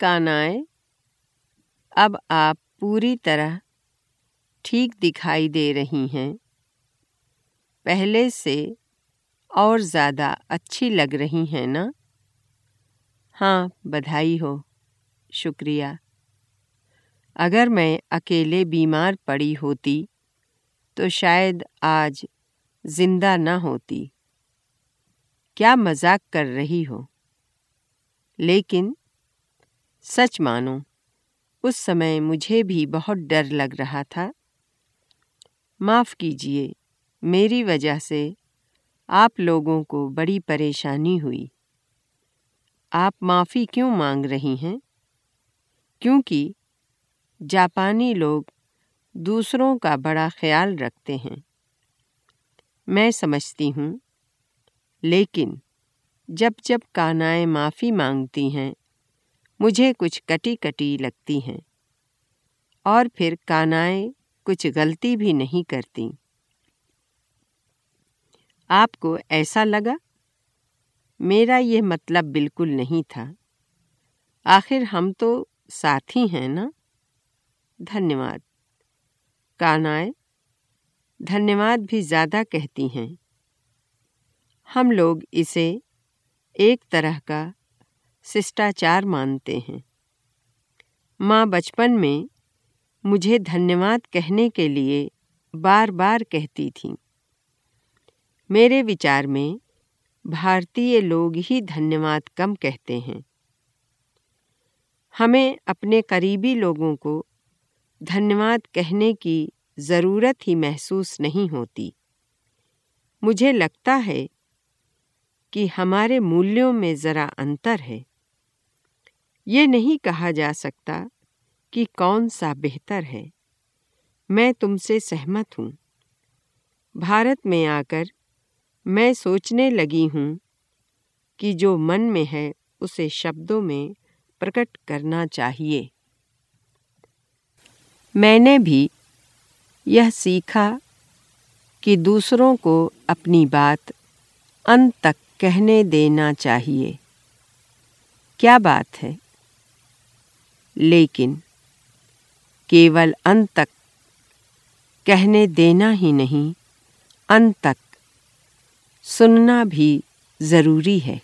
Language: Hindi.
कानाए अब आप पूरी तरह ठीक दिखाई दे रही हैं। पहले से और ज़्यादा अच्छी लग रही हैं ना? हाँ बधाई हो। शुक्रिया। अगर मैं अकेले बीमार पड़ी होती तो शायद आज ज़िंदा न होती। क्या मज़ाक कर रही हो? लेकिन सच मानो, उस समय मुझे भी बहुत डर लग रहा था। माफ़ कीजिए, मेरी वजह से आप लोगों को बड़ी परेशानी हुई। आप माफ़ी क्यों मांग रही हैं? क्योंकि जापानी लोग दूसरों का बड़ा ख्याल रखते हैं। मैं समझती हूँ, लेकिन जब जब कानाएँ माफ़ी मांगती हैं मुझे कुछ कटी कटी लगती हैं। और फिर कानाएँ कुछ गलती भी नहीं करती। आपको ऐसा लगा? मेरा यह मतलब बिल्कुल नहीं था। आखिर हम तो साथी हैं ना? धन्यवाद। कानाए धन्यवाद भी ज़्यादा कहती हैं। हम लोग इसे एक तरह का शिष्टाचार मानते हैं। माँ बचपन में मुझे धन्यवाद कहने के लिए बार बार कहती थी। मेरे विचार में भारतीय लोग ही धन्यवाद कम कहते हैं। हमें अपने करीबी लोगों को धन्यवाद कहने की ज़रूरत ही महसूस नहीं होती। मुझे लगता है कि हमारे मूल्यों में ज़रा अंतर है। ये नहीं कहा जा सकता कि कौन सा बेहतर है। मैं तुमसे सहमत हूँ। भारत में आकर मैं सोचने लगी हूँ कि जो मन में है, उसे शब्दों में प्रकट करना चाहिए। मैंने भी यह सीखा कि दूसरों को अपनी बात अंत तक कहने देना चाहिए। क्या बात है? लेकिन केवल अंत तक कहने देना ही नहीं अंत तक सुनना भी ज़रूरी है।